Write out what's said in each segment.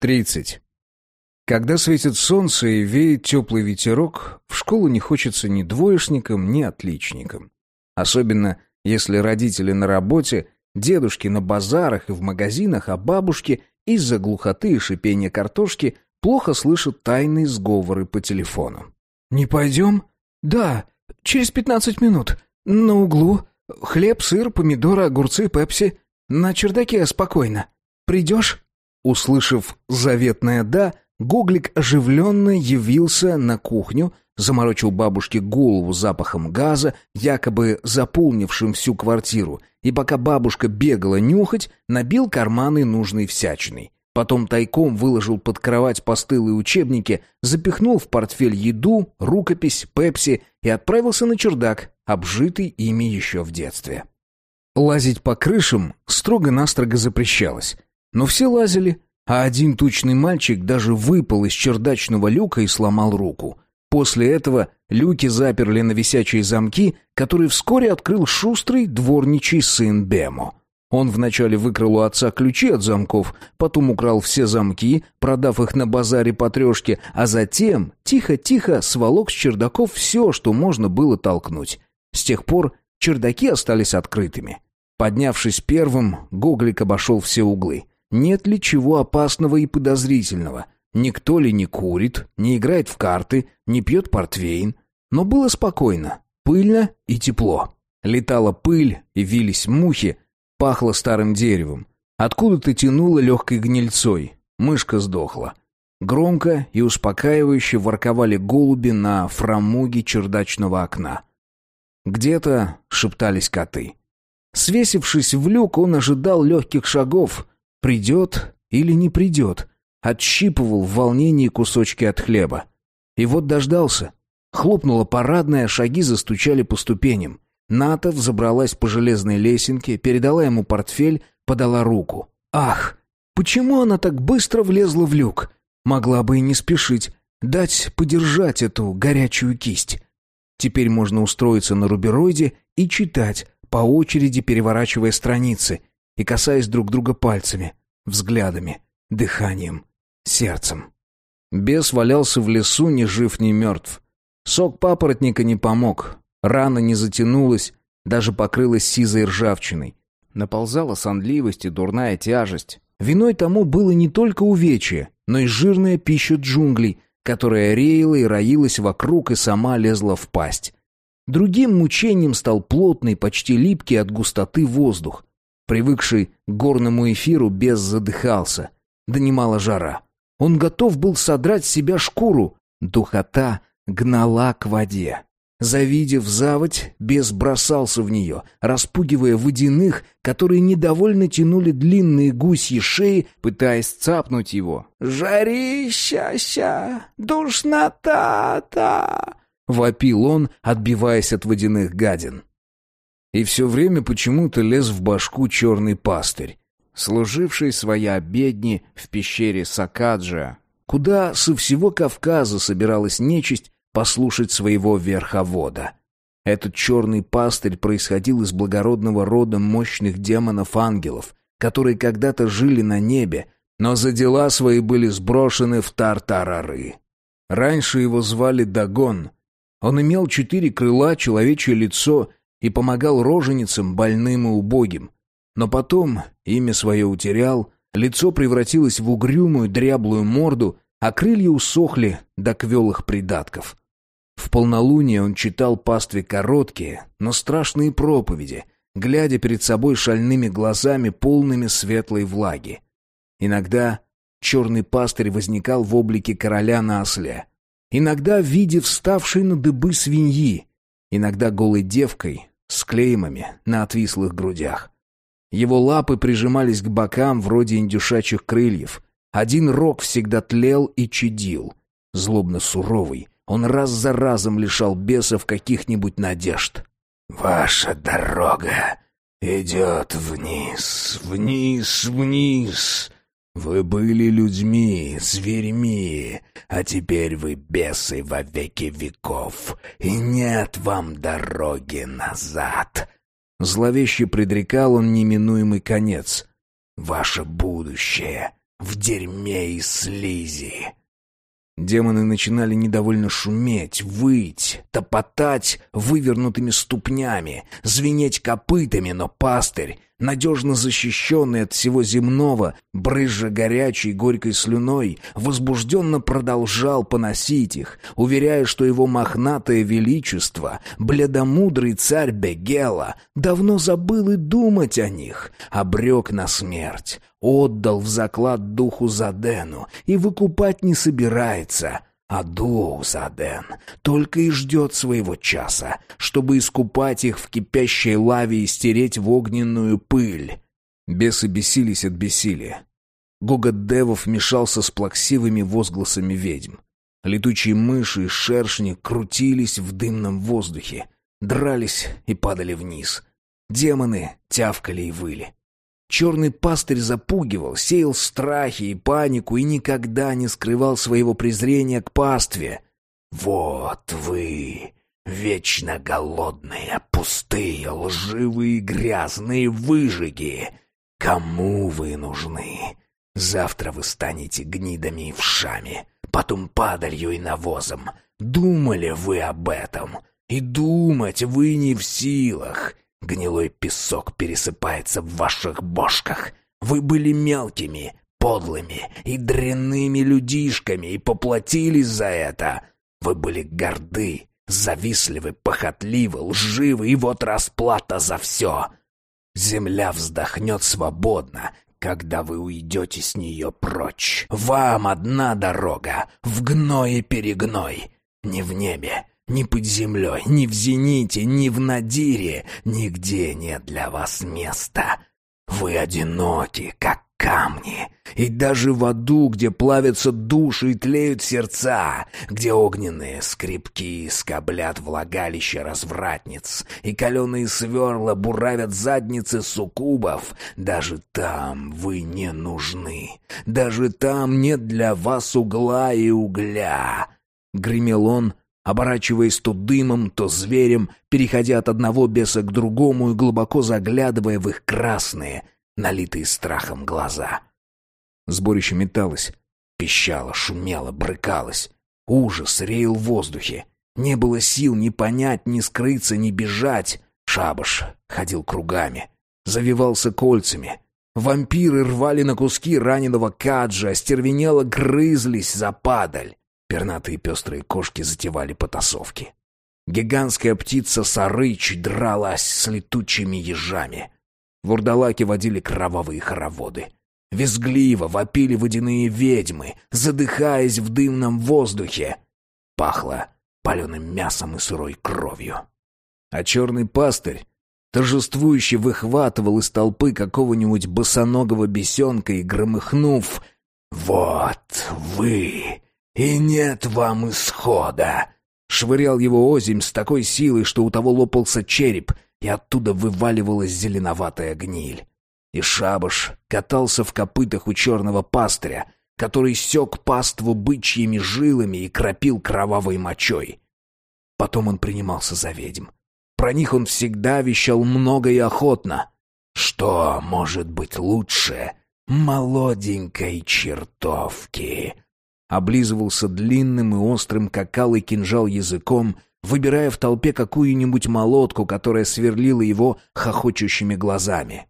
30. Когда светит солнце и веет теплый ветерок, в школу не хочется ни двоечникам, ни отличникам. Особенно, если родители на работе, дедушки на базарах и в магазинах, а бабушки из-за глухоты и шипения картошки плохо слышат тайные сговоры по телефону. «Не пойдем?» «Да, через пятнадцать минут. На углу. Хлеб, сыр, помидоры, огурцы, пепси. На чердаке спокойно. Придешь?» Услышав заветное «да», Гоглик оживленно явился на кухню, заморочил бабушке голову запахом газа, якобы заполнившим всю квартиру, и пока бабушка бегала нюхать, набил карманы нужной всячиной. Потом тайком выложил под кровать постылые учебники, запихнул в портфель еду, рукопись, пепси и отправился на чердак, обжитый ими еще в детстве. Лазить по крышам строго-настрого запрещалось. Но все лазили, а один тучный мальчик даже выпал из чердачного люка и сломал руку. После этого люки заперли на висячие замки, которые вскоре открыл шустрый дворничий сын Бемо. Он вначале выкрал у отца ключи от замков, потом украл все замки, продав их на базаре по трешке, а затем тихо-тихо сволок с чердаков все, что можно было толкнуть. С тех пор чердаки остались открытыми. Поднявшись первым, Гоглик обошел все углы. Нет ли чего опасного и подозрительного? Никто ли не курит, не играет в карты, не пьет портвейн? Но было спокойно, пыльно и тепло. Летала пыль и вились мухи, пахло старым деревом. Откуда-то тянуло легкой гнильцой. Мышка сдохла. Громко и успокаивающе ворковали голуби на фрамуге чердачного окна. Где-то шептались коты. Свесившись в люк, он ожидал легких шагов — Придет или не придет? Отщипывал в волнении кусочки от хлеба. И вот дождался. Хлопнула парадная, шаги застучали по ступеням. Ната взобралась по железной лесенке, передала ему портфель, подала руку. Ах, почему она так быстро влезла в люк? Могла бы и не спешить, дать подержать эту горячую кисть. Теперь можно устроиться на рубероиде и читать, по очереди переворачивая страницы, и касаясь друг друга пальцами, взглядами, дыханием, сердцем. Бес валялся в лесу ни жив, ни мертв. Сок папоротника не помог, рана не затянулась, даже покрылась сизой ржавчиной. Наползала сонливость и дурная тяжесть. Виной тому было не только увечье, но и жирная пища джунглей, которая реяла и роилась вокруг и сама лезла в пасть. Другим мучением стал плотный, почти липкий от густоты воздух, Привыкший к горному эфиру, без задыхался. Донимала жара. Он готов был содрать с себя шкуру. Духота гнала к воде. Завидев заводь, бес бросался в нее, распугивая водяных, которые недовольно тянули длинные гусьи шеи, пытаясь цапнуть его. «Жарища-ща! Душнота-та!» — вопил он, отбиваясь от водяных гадин. И все время почему-то лез в башку черный пастырь, служивший свои обедни в пещере Сакаджа, куда со всего Кавказа собиралась нечисть послушать своего верховода. Этот черный пастырь происходил из благородного рода мощных демонов-ангелов, которые когда-то жили на небе, но за дела свои были сброшены в Тартарары. Раньше его звали Дагон. Он имел четыре крыла, человечье лицо и помогал роженицам, больным и убогим. Но потом имя свое утерял, лицо превратилось в угрюмую дряблую морду, а крылья усохли до квелых придатков. В полнолуние он читал пастве короткие, но страшные проповеди, глядя перед собой шальными глазами, полными светлой влаги. Иногда черный пастырь возникал в облике короля на осле, иногда в виде вставшей на дыбы свиньи, иногда голой девкой с клеймами на отвислых грудях. Его лапы прижимались к бокам вроде индюшачьих крыльев. Один рог всегда тлел и чадил. Злобно суровый, он раз за разом лишал бесов каких-нибудь надежд. «Ваша дорога идет вниз, вниз, вниз. Вы были людьми, зверьми, а теперь вы бесы во веки веков, и нет вам дороги назад. Зловеще предрекал он неминуемый конец. Ваше будущее в дерьме и слизи. Демоны начинали недовольно шуметь, выть, топотать вывернутыми ступнями, звенеть копытами, но пастырь, надежно защищенный от всего земного, брызжа горячей горькой слюной, возбужденно продолжал поносить их, уверяя, что его мохнатое величество, бледомудрый царь Бегела, давно забыл и думать о них, обрек на смерть, отдал в заклад духу Задену и выкупать не собирается. А дух Заден только и ждет своего часа, чтобы искупать их в кипящей лаве и стереть в огненную пыль. Бесы бесились от бессилия. Гогот девов мешался с плаксивыми возгласами ведьм. Летучие мыши и шершни крутились в дымном воздухе, дрались и падали вниз. Демоны тявкали и выли. Черный пастырь запугивал, сеял страхи и панику и никогда не скрывал своего презрения к пастве. «Вот вы, вечно голодные, пустые, лживые, грязные выжиги! Кому вы нужны? Завтра вы станете гнидами и вшами, потом падалью и навозом. Думали вы об этом? И думать вы не в силах!» Гнилой песок пересыпается в ваших бошках. Вы были мелкими, подлыми и дрянными людишками и поплатились за это. Вы были горды, завистливы, похотливы, лживы, и вот расплата за все. Земля вздохнет свободно, когда вы уйдете с нее прочь. Вам одна дорога — в гной и перегной. Не в небе, ни под землей, ни в зените, ни в надире, нигде нет для вас места. Вы одиноки, как камни. И даже в аду, где плавятся души и тлеют сердца, где огненные скрипки скоблят влагалище развратниц, и каленые сверла буравят задницы суккубов, даже там вы не нужны. Даже там нет для вас угла и угля. Гремел он, оборачиваясь то дымом, то зверем, переходя от одного беса к другому и глубоко заглядывая в их красные, налитые страхом глаза. Сборище металось, пищало, шумело, брыкалось. Ужас реял в воздухе. Не было сил ни понять, ни скрыться, ни бежать. Шабаш ходил кругами, завивался кольцами. Вампиры рвали на куски раненого каджа, остервенело грызлись за падаль. Пернатые пестрые кошки затевали потасовки. Гигантская птица Сарыч дралась с летучими ежами. Вурдалаки водили кровавые хороводы. Визгливо вопили водяные ведьмы, задыхаясь в дымном воздухе. Пахло паленым мясом и сырой кровью. А черный пастырь торжествующе выхватывал из толпы какого-нибудь босоногого бесенка и, громыхнув «Вот вы, «И нет вам исхода!» Швырял его озимь с такой силой, что у того лопался череп, и оттуда вываливалась зеленоватая гниль. И шабаш катался в копытах у черного пастыря, который сек паству бычьими жилами и кропил кровавой мочой. Потом он принимался за ведьм. Про них он всегда вещал много и охотно. Что может быть лучше молоденькой чертовки? Облизывался длинным и острым, как алый кинжал языком, выбирая в толпе какую-нибудь молотку, которая сверлила его хохочущими глазами.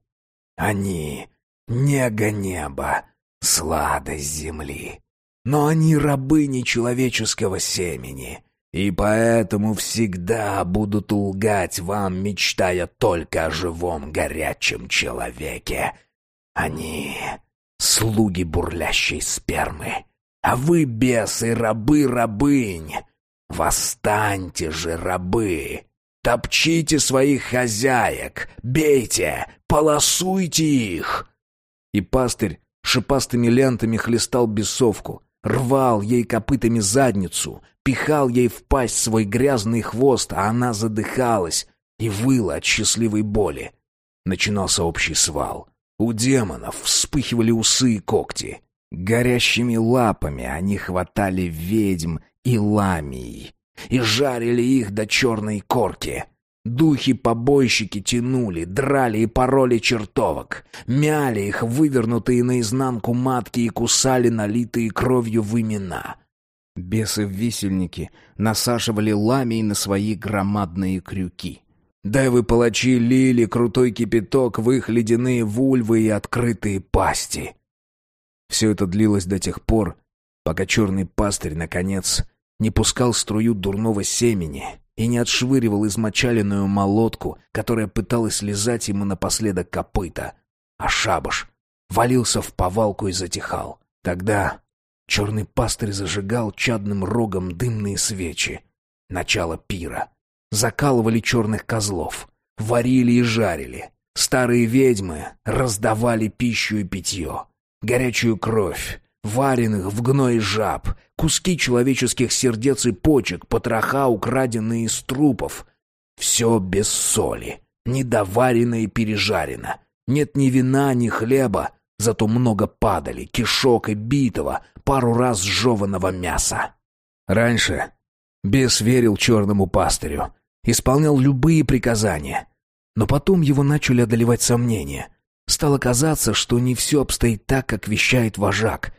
Они — нега неба, сладость земли. Но они рабы нечеловеческого семени, и поэтому всегда будут лгать вам, мечтая только о живом горячем человеке. Они — слуги бурлящей спермы, а вы, бесы, рабы-рабынь, восстаньте же, рабы! Топчите своих хозяек, бейте, полосуйте их!» И пастырь шипастыми лентами хлестал бесовку, рвал ей копытами задницу, пихал ей в пасть свой грязный хвост, а она задыхалась и выла от счастливой боли. Начинался общий свал. У демонов вспыхивали усы и когти. Горящими лапами они хватали ведьм и ламий и жарили их до черной корки. Духи-побойщики тянули, драли и пороли чертовок, мяли их вывернутые наизнанку матки и кусали налитые кровью вымена. Бесы-висельники насаживали ламей на свои громадные крюки. Девы-палачи лили крутой кипяток в их ледяные вульвы и открытые пасти. Все это длилось до тех пор, пока черный пастырь, наконец, не пускал струю дурного семени и не отшвыривал измочаленную молотку, которая пыталась лизать ему напоследок копыта. А шабаш валился в повалку и затихал. Тогда черный пастырь зажигал чадным рогом дымные свечи. Начало пира. Закалывали черных козлов. Варили и жарили. Старые ведьмы раздавали пищу и питье. Горячую кровь, вареных в гной жаб, куски человеческих сердец и почек, потроха, украденные из трупов. Все без соли, недоварено и пережарено. Нет ни вина, ни хлеба, зато много падали, кишок и битого, пару раз сжеванного мяса. Раньше бес верил черному пастырю, исполнял любые приказания. Но потом его начали одолевать сомнения. Стало казаться, что не все обстоит так, как вещает вожак.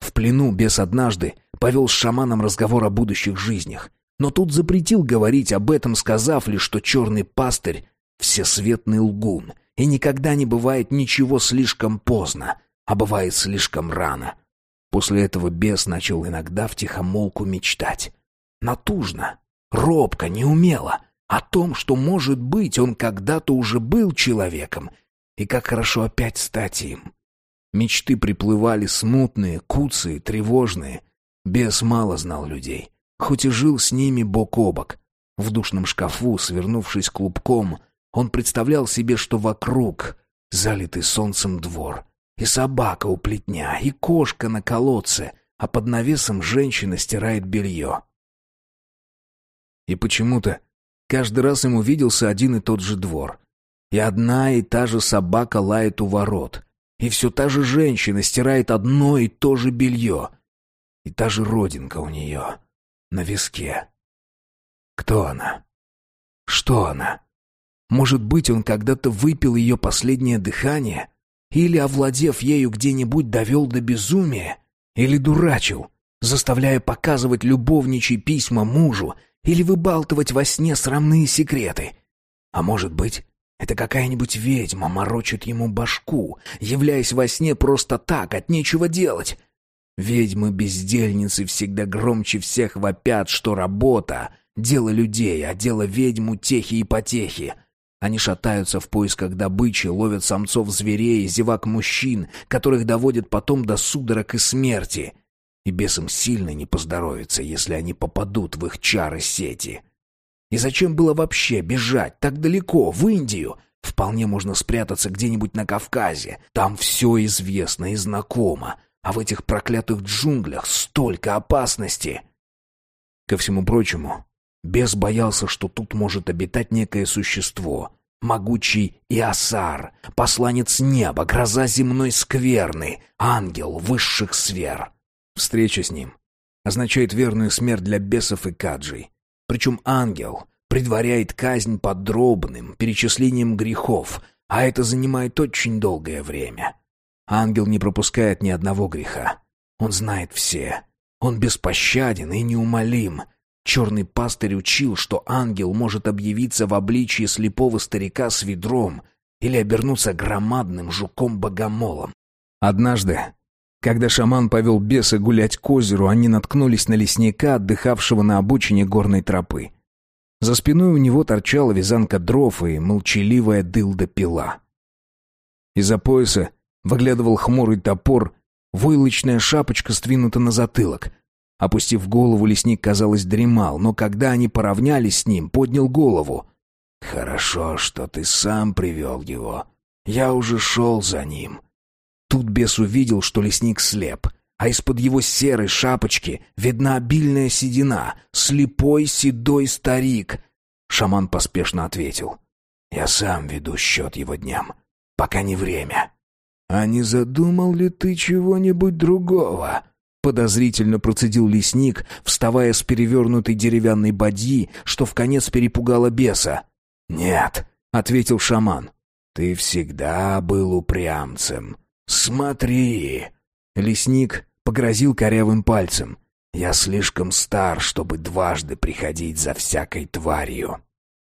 В плену бес однажды повел с шаманом разговор о будущих жизнях. Но тут запретил говорить об этом, сказав лишь, что черный пастырь — всесветный лгун, и никогда не бывает ничего слишком поздно, а бывает слишком рано. После этого бес начал иногда втихомолку мечтать. Натужно, робко, неумело, о том, что, может быть, он когда-то уже был человеком, и как хорошо опять стать им. Мечты приплывали смутные, куцые, тревожные. Бес мало знал людей, хоть и жил с ними бок о бок. В душном шкафу, свернувшись клубком, он представлял себе, что вокруг залитый солнцем двор, и собака у плетня, и кошка на колодце, а под навесом женщина стирает белье. И почему-то каждый раз ему виделся один и тот же двор. И одна и та же собака лает у ворот. И все та же женщина стирает одно и то же белье. И та же родинка у нее на виске. Кто она? Что она? Может быть, он когда-то выпил ее последнее дыхание? Или, овладев ею где-нибудь, довел до безумия? Или дурачил, заставляя показывать любовничьи письма мужу? Или выбалтывать во сне срамные секреты? А может быть, это какая-нибудь ведьма морочит ему башку, являясь во сне просто так, от нечего делать. Ведьмы-бездельницы всегда громче всех вопят, что работа — дело людей, а дело ведьм — утехи и потехи. Они шатаются в поисках добычи, ловят самцов зверей, зевак мужчин, которых доводят потом до судорог и смерти. И бесам сильно не поздоровится, если они попадут в их чары сети. И зачем было вообще бежать так далеко, в Индию? Вполне можно спрятаться где-нибудь на Кавказе. Там все известно и знакомо. А в этих проклятых джунглях столько опасности. Ко всему прочему, бес боялся, что тут может обитать некое существо. Могучий Иосар, посланец неба, гроза земной скверны, ангел высших сфер. Встреча с ним означает верную смерть для бесов и каджей. Причем ангел предваряет казнь подробным перечислением грехов, а это занимает очень долгое время. Ангел не пропускает ни одного греха. Он знает все. Он беспощаден и неумолим. Черный пастырь учил, что ангел может объявиться в обличье слепого старика с ведром или обернуться громадным жуком-богомолом. Однажды, когда шаман повел беса гулять к озеру, они наткнулись на лесника, отдыхавшего на обочине горной тропы. За спиной у него торчала вязанка дров и молчаливая дылда-пила. Из-за пояса выглядывал хмурый топор, войлочная шапочка сдвинута на затылок. Опустив голову, лесник, казалось, дремал, но когда они поравнялись с ним, поднял голову. «Хорошо, что ты сам привел его. Я уже шел за ним. Тут бес увидел, что лесник слеп, а из-под его серой шапочки видна обильная седина, слепой седой старик. Шаман поспешно ответил. «Я сам веду счет его дням, пока не время». «А не задумал ли ты чего-нибудь другого?» Подозрительно процедил лесник, вставая с перевернутой деревянной бадьи, что в конец перепугало беса. «Нет», — ответил шаман. «Ты всегда был упрямцем. Смотри!» Лесник погрозил корявым пальцем. «Я слишком стар, чтобы дважды приходить за всякой тварью».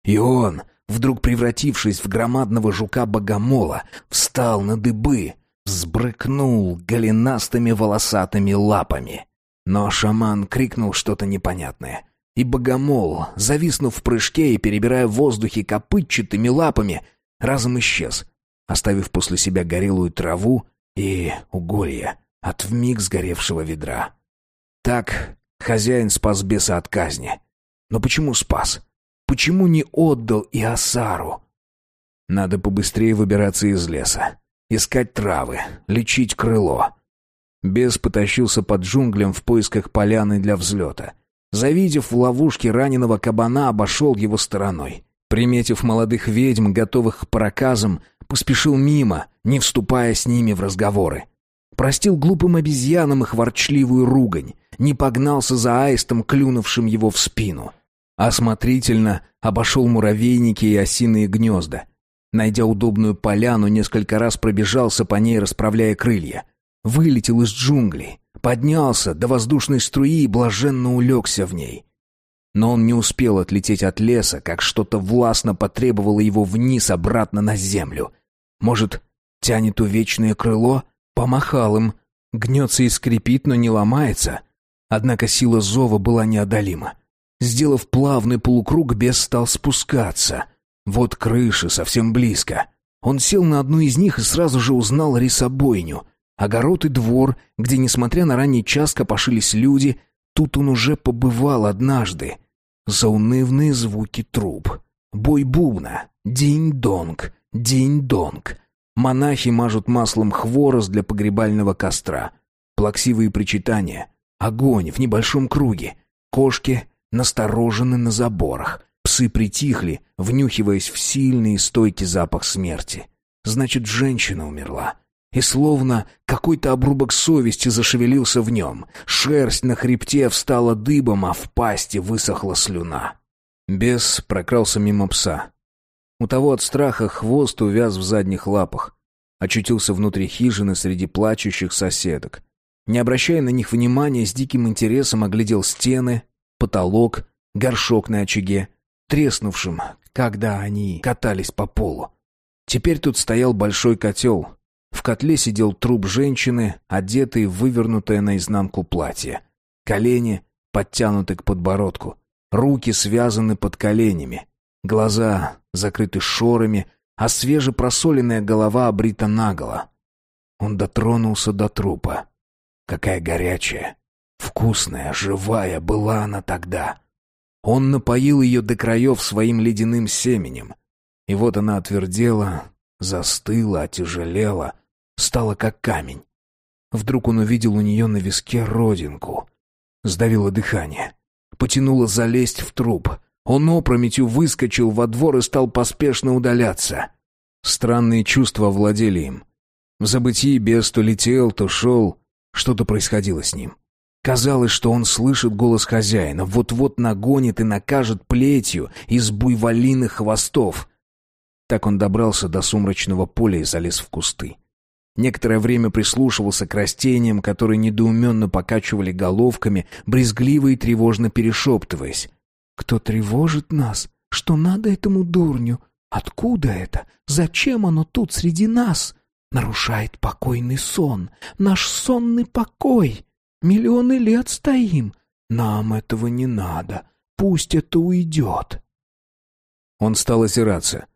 И он, вдруг превратившись в громадного жука-богомола, встал на дыбы, взбрыкнул голенастыми волосатыми лапами. Но шаман крикнул что-то непонятное. И богомол, зависнув в прыжке и перебирая в воздухе копытчатыми лапами, разом исчез, оставив после себя горелую траву и уголья от вмиг сгоревшего ведра. Так хозяин спас беса от казни. Но почему спас? Почему не отдал и Асару? Надо побыстрее выбираться из леса. Искать травы, лечить крыло. Бес потащился под джунглям в поисках поляны для взлета. Завидев в ловушке раненого кабана, обошел его стороной. Приметив молодых ведьм, готовых к проказам, поспешил мимо, не вступая с ними в разговоры. Простил глупым обезьянам их ворчливую ругань, не погнался за аистом, клюнувшим его в спину. Осмотрительно обошел муравейники и осиные гнезда. Найдя удобную поляну, несколько раз пробежался по ней, расправляя крылья. Вылетел из джунглей, поднялся до воздушной струи и блаженно улегся в ней. Но он не успел отлететь от леса, как что-то властно потребовало его вниз обратно на землю. Может, тянет увечное крыло? Помахал им. Гнется и скрипит, но не ломается. Однако сила зова была неодолима. Сделав плавный полукруг, бес стал спускаться. Вот крыши совсем близко. Он сел на одну из них и сразу же узнал рисобойню. Огород и двор, где, несмотря на ранний час, копошились люди, тут он уже побывал однажды. Заунывные звуки труб. Бой бубна. Динь-донг. Динь-донг. Монахи мажут маслом хворост для погребального костра. Плаксивые причитания. Огонь в небольшом круге. Кошки насторожены на заборах. Псы притихли, внюхиваясь в сильный и стойкий запах смерти. Значит, женщина умерла. И словно какой-то обрубок совести зашевелился в нем. Шерсть на хребте встала дыбом, а в пасти высохла слюна. Бес прокрался мимо пса. У того от страха хвост увяз в задних лапах. Очутился внутри хижины среди плачущих соседок. Не обращая на них внимания, с диким интересом оглядел стены, потолок, горшок на очаге, треснувшим, когда они катались по полу. Теперь тут стоял большой котел. В котле сидел труп женщины, одетый в вывернутое наизнанку платье. Колени подтянуты к подбородку, руки связаны под коленями, глаза закрыты шорами, а свежепросоленная голова обрита наголо. Он дотронулся до трупа. Какая горячая, Вкусная, живая была она тогда. Он напоил ее до краев своим ледяным семенем. И вот она отвердела, застыла, отяжелела, стала как камень. Вдруг он увидел у нее на виске родинку. Сдавило дыхание. Потянуло залезть в труп. Он опрометью выскочил во двор и стал поспешно удаляться. Странные чувства владели им. В забытии бес то летел, то шел. Что-то происходило с ним. Казалось, что он слышит голос хозяина, вот-вот нагонит и накажет плетью из буйволиных хвостов. Так он добрался до сумрачного поля и залез в кусты. Некоторое время прислушивался к растениям, которые недоуменно покачивали головками, брезгливо и тревожно перешептываясь. «Кто тревожит нас? Что надо этому дурню? Откуда это? Зачем оно тут среди нас? Нарушает покойный сон, наш сонный покой!» Миллионы лет стоим. Нам этого не надо. Пусть это уйдет». Он стал озираться.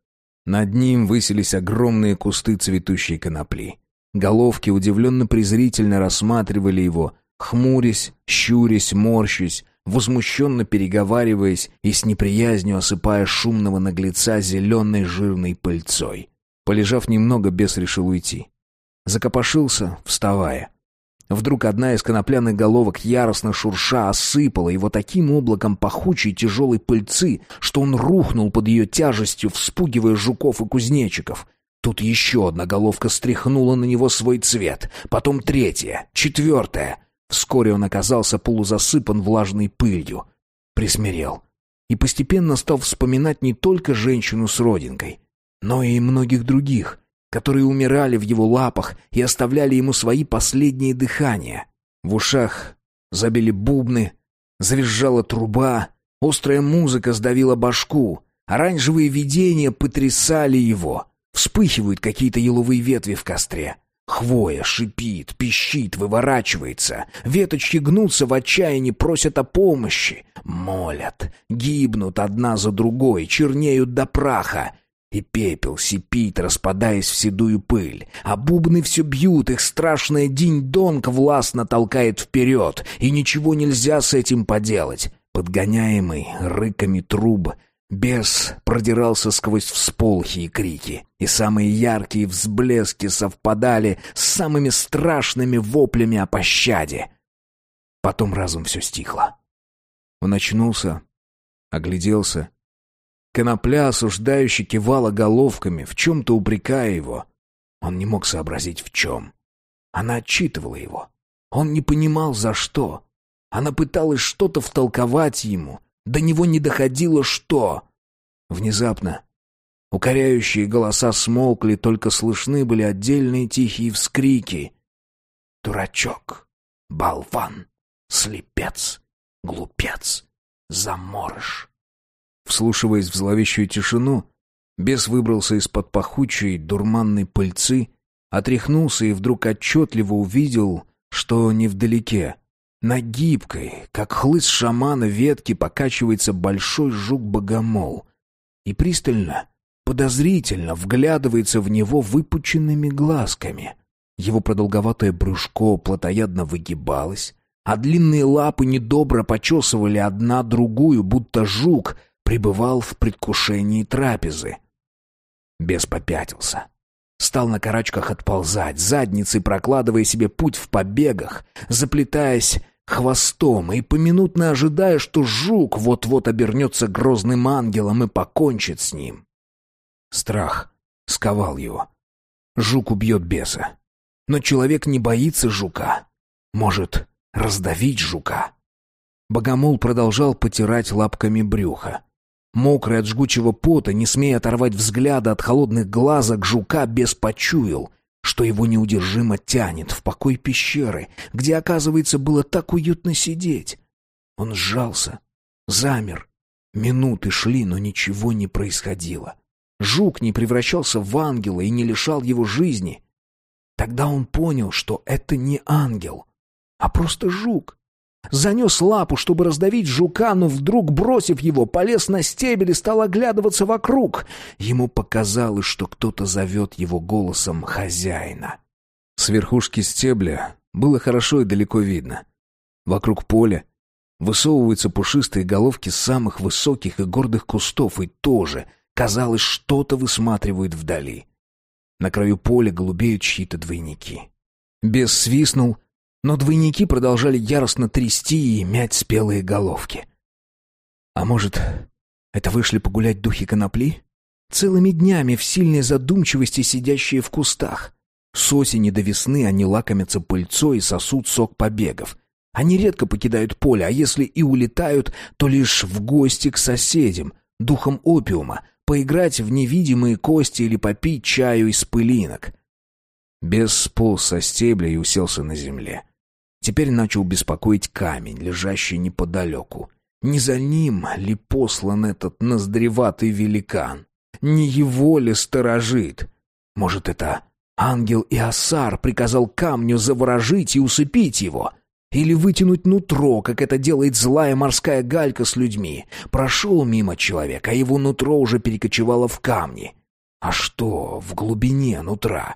Над ним высились огромные кусты цветущей конопли. Головки удивленно-презрительно рассматривали его, хмурясь, щурясь, морщась, возмущенно переговариваясь и с неприязнью осыпая шумного наглеца зеленой жирной пыльцой. Полежав немного, бес решил уйти. Закопошился, вставая. Вдруг одна из конопляных головок яростно шурша осыпала его таким облаком пахучей тяжелой пыльцы, что он рухнул под ее тяжестью, вспугивая жуков и кузнечиков. Тут еще одна головка стряхнула на него свой цвет, потом третья, четвертая. Вскоре он оказался полузасыпан влажной пылью. Присмирел. и постепенно стал вспоминать не только женщину с родинкой, но и многих других, которые умирали в его лапах и оставляли ему свои последние дыхания. В ушах забили бубны, завизжала труба, острая музыка сдавила башку, оранжевые видения потрясали его. Вспыхивают какие-то еловые ветви в костре. Хвоя шипит, пищит, выворачивается. Веточки гнутся в отчаянии, просят о помощи. Молят, гибнут одна за другой, чернеют до праха. И пепел сипит, распадаясь в седую пыль. А бубны все бьют, их страшная динь-донг властно толкает вперед. И ничего нельзя с этим поделать. Подгоняемый рыками труб, Бес продирался сквозь всполхи и крики, и самые яркие взблески совпадали с самыми страшными воплями о пощаде. Потом разум все стихло. Он очнулся, огляделся. Конопля осуждающе кивала головками, в чем-то упрекая его. Он не мог сообразить, в чем. Она отчитывала его. Он не понимал, за что. Она пыталась что-то втолковать ему, до него не доходило что. Внезапно укоряющие голоса смолкли, только слышны были отдельные тихие вскрики. «Дурачок! Болван! Слепец! Глупец! Заморыш!» Вслушиваясь в зловещую тишину, бес выбрался из-под пахучей дурманной пыльцы, отряхнулся и вдруг отчетливо увидел, что невдалеке, на гибкой, как хлыст шамана ветке покачивается большой жук-богомол и пристально, подозрительно вглядывается в него выпученными глазками. Его продолговатое брюшко плотоядно выгибалось, а длинные лапы недобро почесывали одна другую, будто жук пребывал в предвкушении трапезы. Бес попятился стал на карачках отползать, задницей прокладывая себе путь в побегах, заплетаясь хвостом и поминутно ожидая, что жук вот-вот обернется грозным ангелом и покончит с ним. Страх сковал его. Жук убьет беса. Но человек не боится жука. Может раздавить жука. Богомол продолжал потирать лапками брюха. Мокрый от жгучего пота, не смея оторвать взгляда от холодных глазок, жука бес почуял — что его неудержимо тянет в покой пещеры, где, оказывается, было так уютно сидеть. Он сжался, замер. Минуты шли, но ничего не происходило. Жук не превращался в ангела и не лишал его жизни. Тогда он понял, что это не ангел, а просто жук, Занес лапу, чтобы раздавить жука, но вдруг, бросив его, полез на стебель и стал оглядываться вокруг. Ему показалось, что кто-то зовет его голосом хозяина. С верхушки стебля было хорошо и далеко видно. Вокруг поля высовываются пушистые головки самых высоких и гордых кустов, и тоже, казалось, что-то высматривают вдали. На краю поля голубеют чьи-то двойники. Бес свистнул, но двойники продолжали яростно трясти и мять спелые головки. А может, это вышли погулять духи конопли? Целыми днями в сильной задумчивости сидящие в кустах. С осени до весны они лакомятся пыльцой и сосут сок побегов. Они редко покидают поле, а если и улетают, то лишь в гости к соседям, духам опиума, поиграть в невидимые кости или попить чаю из пылинок. Бес сполз со стебля и уселся на земле. Теперь начал беспокоить камень, лежащий неподалеку. Не за ним ли послан этот ноздреватый великан? Не его ли сторожит? Может, это ангел Иосар приказал камню заворожить и усыпить его? Или вытянуть нутро, как это делает злая морская галька с людьми? Прошел мимо человека, а его нутро уже перекочевало в камни. А что в глубине нутра?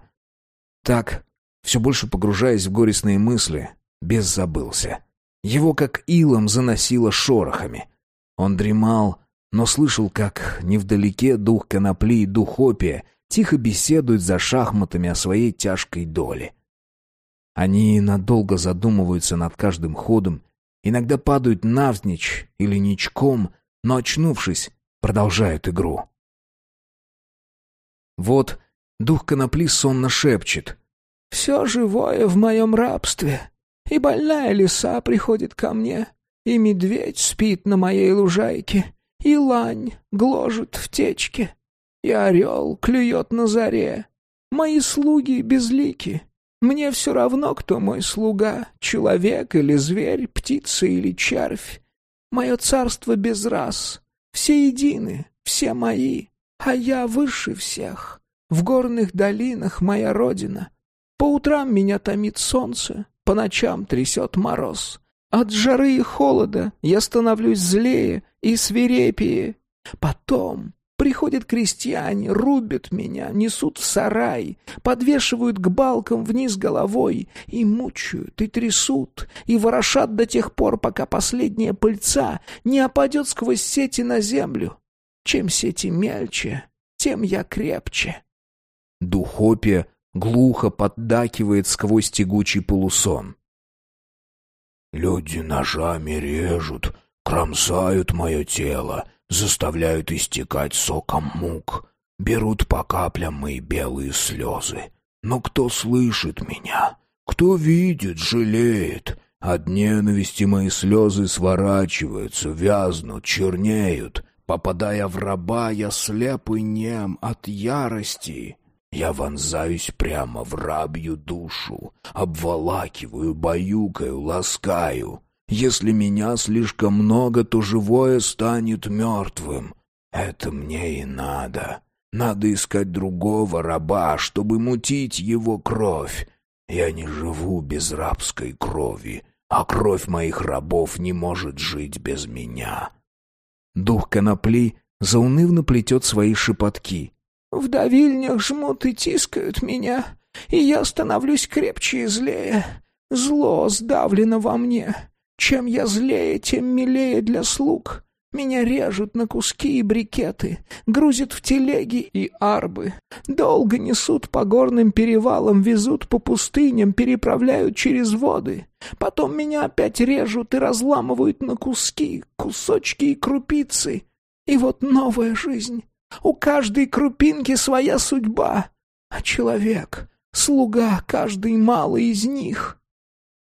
Так, все больше погружаясь в горестные мысли, Бес забылся. Его как илом заносило шорохами. Он дремал, но слышал, как невдалеке дух конопли и дух опия тихо беседуют за шахматами о своей тяжкой доле. Они надолго задумываются над каждым ходом, иногда падают навзничь или ничком, но, очнувшись, продолжают игру. Вот дух конопли сонно шепчет. «Все живое в моем рабстве. И больная лиса приходит ко мне, и медведь спит на моей лужайке, И лань гложет в течке, и орел клюет на заре. Мои слуги безлики. Мне все равно, кто мой слуга, человек или зверь, птица или червь. Мое царство без рас, все едины, все мои, а я выше всех. В горных долинах моя родина. По утрам меня томит солнце, по ночам трясет мороз. От жары и холода я становлюсь злее и свирепее. Потом приходят крестьяне, рубят меня, несут в сарай, подвешивают к балкам вниз головой и мучают, и трясут, и ворошат до тех пор, пока последняя пыльца не опадет сквозь сети на землю. Чем сети мельче, тем я крепче. Духопия глухо поддакивает сквозь тягучий полусон. «Люди ножами режут, кромсают мое тело, заставляют истекать соком мук, берут по каплям мои белые слезы. Но кто слышит меня? Кто видит, жалеет?» От ненависти мои слезы сворачиваются, вязнут, чернеют. Попадая в раба, я слеп и нем от ярости. Я вонзаюсь прямо в рабью душу, обволакиваю, баюкаю, ласкаю. Если меня слишком много, то живое станет мертвым. Это мне и надо. Надо искать другого раба, чтобы мутить его кровь. Я не живу без рабской крови, а кровь моих рабов не может жить без меня. Дух конопли заунывно плетет свои шепотки. «В давильнях жмут и тискают меня, и я становлюсь крепче и злее. Зло сдавлено во мне. Чем я злее, тем милее для слуг. Меня режут на куски и брикеты, грузят в телеги и арбы. Долго несут по горным перевалам, везут по пустыням, переправляют через воды. Потом меня опять режут и разламывают на куски, кусочки и крупицы. И вот новая жизнь. У каждой крупинки своя судьба. А человек, слуга каждый малый из них.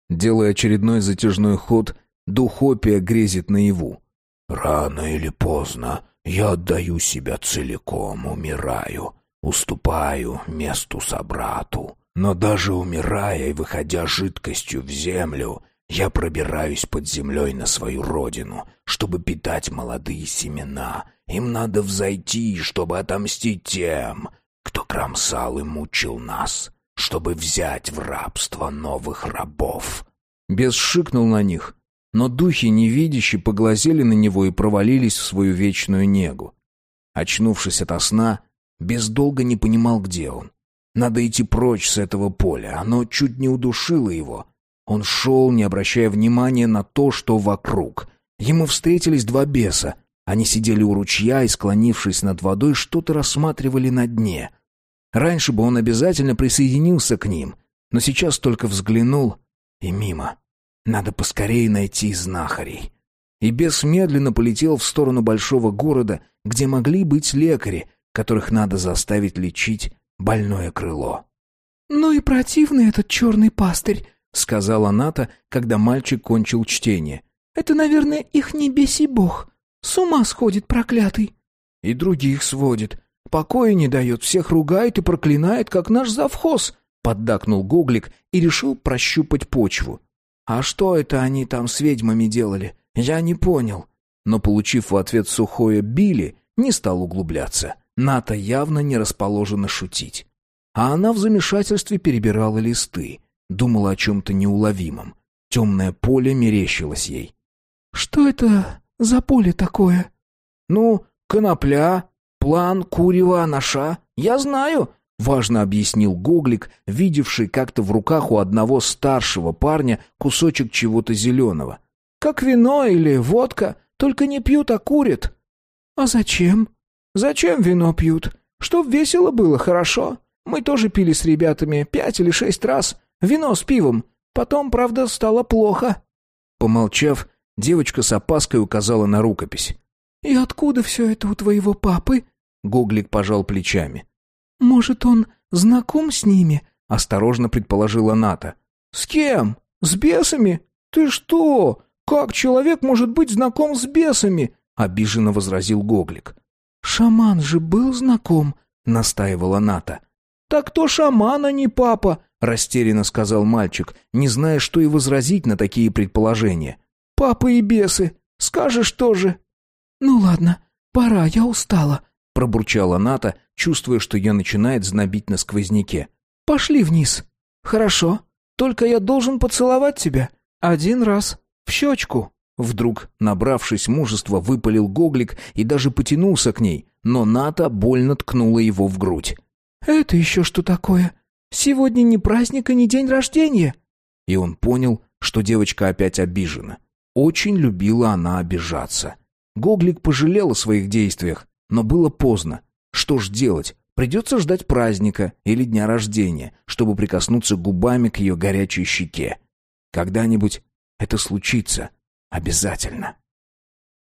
Делая очередной затяжной ход, духопия грезит наяву. Рано или поздно я отдаю себя целиком, умираю, уступаю месту собрату. Но даже умирая и выходя жидкостью в землю, я пробираюсь под землей на свою родину, чтобы питать молодые семена. Им надо взойти, чтобы отомстить тем, кто кромсал и мучил нас, чтобы взять в рабство новых рабов. Бес шикнул на них, но духи невидящие поглазели на него и провалились в свою вечную негу. Очнувшись ото сна, Бес долго не понимал, где он. Надо идти прочь с этого поля, оно чуть не удушило его. Он шел, не обращая внимания на то, что вокруг. Ему встретились два беса. Они сидели у ручья и, склонившись над водой, что-то рассматривали на дне. Раньше бы он обязательно присоединился к ним, но сейчас только взглянул и мимо. Надо поскорее найти знахарей. И бес медленно полетел в сторону большого города, где могли быть лекари, которых надо заставить лечить больное крыло. «Ну и противный этот черный пастырь», — сказала Ната, когда мальчик кончил чтение. «Это, наверное, их небесий бог. С ума сходит проклятый». «И других сводит. Покоя не дает, всех ругает и проклинает, как наш завхоз», — поддакнул Гуглик и решил прощупать почву. «А что это они там с ведьмами делали? Я не понял». Но, получив в ответ сухое «били», не стал углубляться. Ната явно не расположена шутить. А она в замешательстве перебирала листы, думала о чем-то неуловимом. Темное поле мерещилось ей. «Что это за поле такое?» «Ну, конопля, план, курева, анаша. Я знаю», — важно объяснил Гоглик, видевший как-то в руках у одного старшего парня кусочек чего-то зеленого. «Как вино или водка, только не пьют, а курят». «А зачем?» «Зачем вино пьют? Чтоб весело было, хорошо. Мы тоже пили с ребятами пять или шесть раз. Вино с пивом. Потом, правда, стало плохо». Помолчав, девочка с опаской указала на рукопись. «И откуда все это у твоего папы?» Гоглик пожал плечами. «Может, он знаком с ними?» — осторожно предположила Ната. «С кем? С бесами? Ты что? Как человек может быть знаком с бесами?» — обиженно возразил Гоглик. «Шаман же был знаком», — настаивала Ната. «Так то шаман, а не папа», — растерянно сказал мальчик, не зная, что и возразить на такие предположения. «Папа и бесы. Скажешь тоже». «Ну ладно, пора, я устала», — пробурчала Ната, чувствуя, что ее начинает знобить на сквозняке. «Пошли вниз». «Хорошо. Только я должен поцеловать тебя. Один раз. В щечку». Вдруг, набравшись мужества, выпалил Гоглик и даже потянулся к ней, но Ната больно ткнула его в грудь. «Это еще что такое? Сегодня не праздник и не день рождения!» И он понял, что девочка опять обижена. Очень любила она обижаться. Гоглик пожалел о своих действиях, но было поздно. Что ж делать? Придется ждать праздника или дня рождения, чтобы прикоснуться губами к ее горячей щеке. Когда-нибудь это случится. Обязательно.